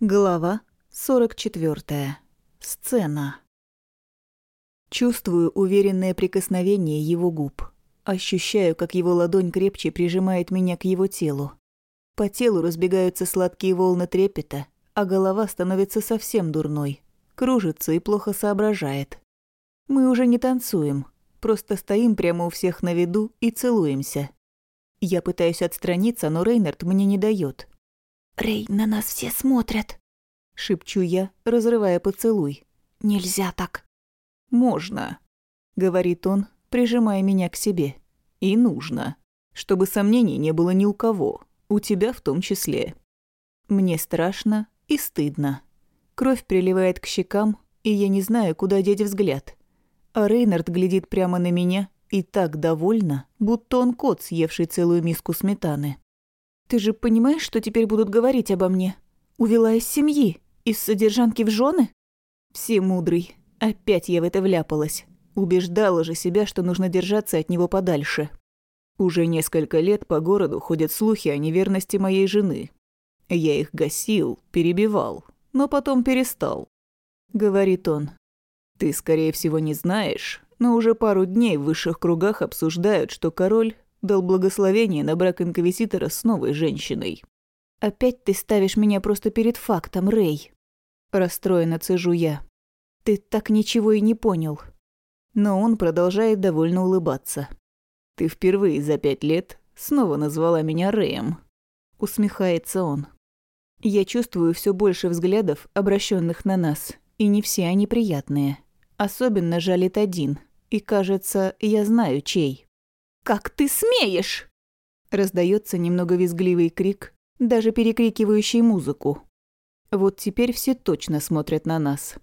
Глава 44. Сцена. Чувствую уверенное прикосновение его губ. Ощущаю, как его ладонь крепче прижимает меня к его телу. По телу разбегаются сладкие волны трепета, а голова становится совсем дурной. Кружится и плохо соображает. Мы уже не танцуем, просто стоим прямо у всех на виду и целуемся. Я пытаюсь отстраниться, но Рейнард мне не дает. «Рэй, на нас все смотрят», — шепчу я, разрывая поцелуй. «Нельзя так». «Можно», — говорит он, прижимая меня к себе. «И нужно, чтобы сомнений не было ни у кого, у тебя в том числе». Мне страшно и стыдно. Кровь приливает к щекам, и я не знаю, куда деть взгляд. А Рейнард глядит прямо на меня и так довольно, будто он кот, съевший целую миску сметаны. Ты же понимаешь, что теперь будут говорить обо мне? Увела из семьи, из содержанки в жены? Все мудрый. Опять я в это вляпалась. Убеждала же себя, что нужно держаться от него подальше. Уже несколько лет по городу ходят слухи о неверности моей жены. Я их гасил, перебивал, но потом перестал. Говорит он. Ты, скорее всего, не знаешь, но уже пару дней в высших кругах обсуждают, что король дал благословение на брак инквизитора с новой женщиной. «Опять ты ставишь меня просто перед фактом, Рэй!» Расстроенно цежу я. «Ты так ничего и не понял». Но он продолжает довольно улыбаться. «Ты впервые за пять лет снова назвала меня Рэем», — усмехается он. Я чувствую все больше взглядов, обращенных на нас, и не все они приятные. Особенно жалит один, и кажется, я знаю, чей. «Как ты смеешь?» Раздается немного визгливый крик, даже перекрикивающий музыку. Вот теперь все точно смотрят на нас.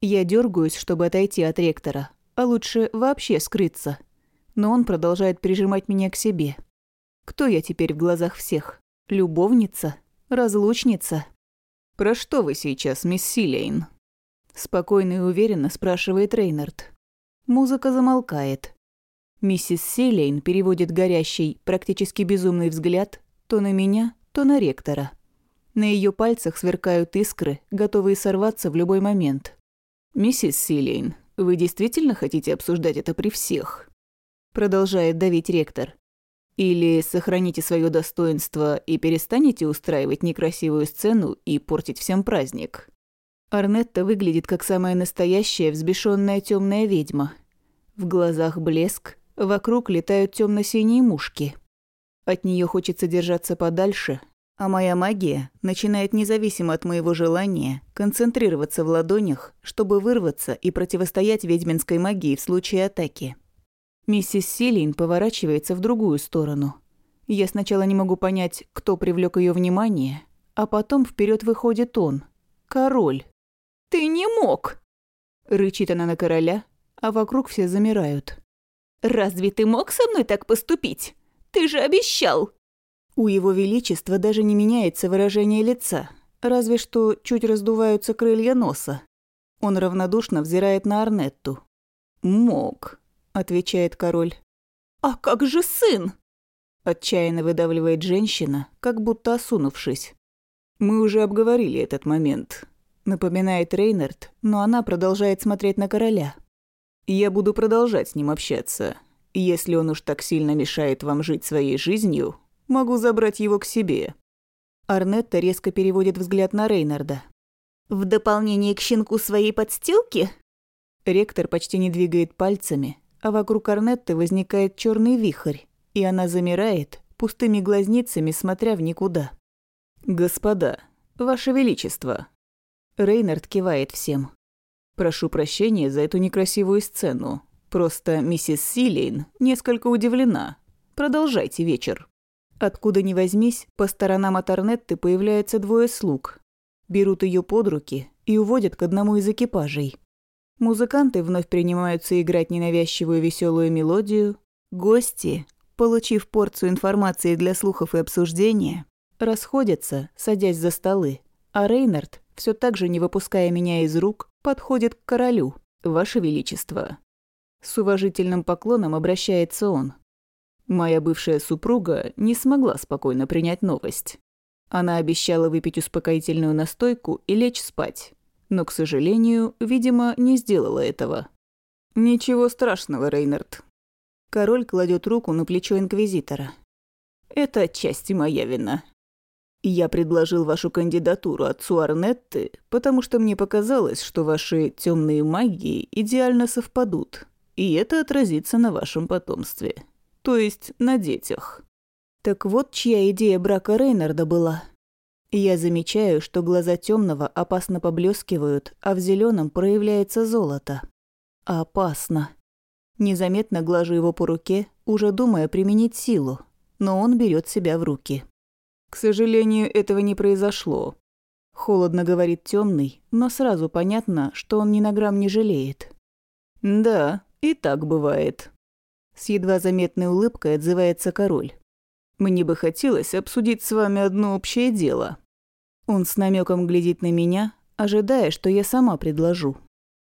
Я дергаюсь, чтобы отойти от ректора, а лучше вообще скрыться. Но он продолжает прижимать меня к себе. Кто я теперь в глазах всех? Любовница? Разлучница? «Про что вы сейчас, мисс Силейн?» Спокойно и уверенно спрашивает Рейнард. Музыка замолкает. Миссис Селейн переводит горящий, практически безумный взгляд то на меня, то на ректора. На ее пальцах сверкают искры, готовые сорваться в любой момент. «Миссис Силейн, вы действительно хотите обсуждать это при всех?» Продолжает давить ректор. «Или сохраните свое достоинство и перестанете устраивать некрасивую сцену и портить всем праздник?» Арнетта выглядит как самая настоящая взбешенная темная ведьма. В глазах блеск, Вокруг летают темно-синие мушки. От нее хочется держаться подальше, а моя магия начинает независимо от моего желания концентрироваться в ладонях, чтобы вырваться и противостоять ведьминской магии в случае атаки. Миссис Силин поворачивается в другую сторону. Я сначала не могу понять, кто привлек ее внимание, а потом вперед выходит он, король. «Ты не мог!» Рычит она на короля, а вокруг все замирают. «Разве ты мог со мной так поступить? Ты же обещал!» У его величества даже не меняется выражение лица, разве что чуть раздуваются крылья носа. Он равнодушно взирает на Арнетту. «Мог», — отвечает король. «А как же сын?» Отчаянно выдавливает женщина, как будто осунувшись. «Мы уже обговорили этот момент», — напоминает Рейнард, но она продолжает смотреть на короля. Я буду продолжать с ним общаться. Если он уж так сильно мешает вам жить своей жизнью, могу забрать его к себе». Арнетта резко переводит взгляд на Рейнарда. «В дополнение к щенку своей подстилки?» Ректор почти не двигает пальцами, а вокруг Арнетты возникает черный вихрь, и она замирает, пустыми глазницами смотря в никуда. «Господа, Ваше Величество!» Рейнард кивает всем. Прошу прощения за эту некрасивую сцену. Просто миссис Силейн несколько удивлена. Продолжайте вечер. Откуда ни возьмись, по сторонам от Арнетты появляются двое слуг. Берут ее под руки и уводят к одному из экипажей. Музыканты вновь принимаются играть ненавязчивую веселую мелодию. Гости, получив порцию информации для слухов и обсуждения, расходятся, садясь за столы. А Рейнард, все так же не выпуская меня из рук, подходит к королю. «Ваше Величество». С уважительным поклоном обращается он. Моя бывшая супруга не смогла спокойно принять новость. Она обещала выпить успокоительную настойку и лечь спать, но, к сожалению, видимо, не сделала этого. «Ничего страшного, Рейнард». Король кладет руку на плечо Инквизитора. «Это отчасти моя вина. Я предложил вашу кандидатуру отцу Арнетты, потому что мне показалось, что ваши темные магии идеально совпадут, и это отразится на вашем потомстве, то есть на детях». Так вот, чья идея брака Рейнарда была. Я замечаю, что глаза темного опасно поблескивают, а в зеленом проявляется золото. Опасно. Незаметно глажу его по руке, уже думая применить силу, но он берет себя в руки. К сожалению, этого не произошло. Холодно говорит темный, но сразу понятно, что он ни на грамм не жалеет. Да, и так бывает. С едва заметной улыбкой отзывается король. Мне бы хотелось обсудить с вами одно общее дело». Он с намеком глядит на меня, ожидая, что я сама предложу.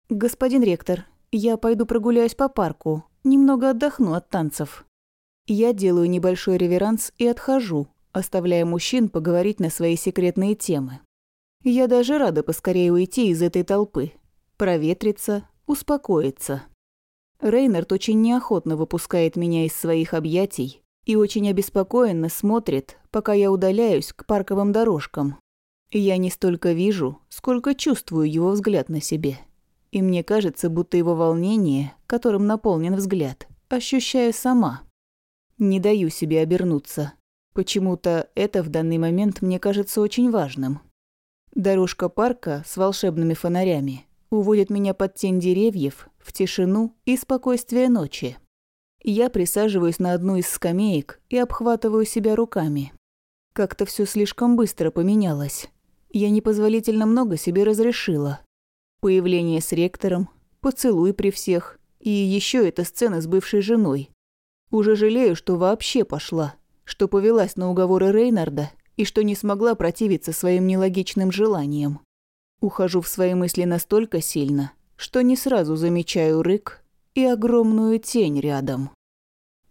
«Господин ректор, я пойду прогуляюсь по парку, немного отдохну от танцев». Я делаю небольшой реверанс и отхожу, оставляя мужчин поговорить на свои секретные темы. Я даже рада поскорее уйти из этой толпы, проветриться, успокоиться. Рейнард очень неохотно выпускает меня из своих объятий, и очень обеспокоенно смотрит, пока я удаляюсь к парковым дорожкам. Я не столько вижу, сколько чувствую его взгляд на себе. И мне кажется, будто его волнение, которым наполнен взгляд, ощущаю сама. Не даю себе обернуться. Почему-то это в данный момент мне кажется очень важным. Дорожка парка с волшебными фонарями уводит меня под тень деревьев, в тишину и спокойствие ночи. Я присаживаюсь на одну из скамеек и обхватываю себя руками. Как-то все слишком быстро поменялось. Я непозволительно много себе разрешила. Появление с ректором, поцелуй при всех, и еще эта сцена с бывшей женой. Уже жалею, что вообще пошла, что повелась на уговоры Рейнарда и что не смогла противиться своим нелогичным желаниям. Ухожу в свои мысли настолько сильно, что не сразу замечаю рык и огромную тень рядом.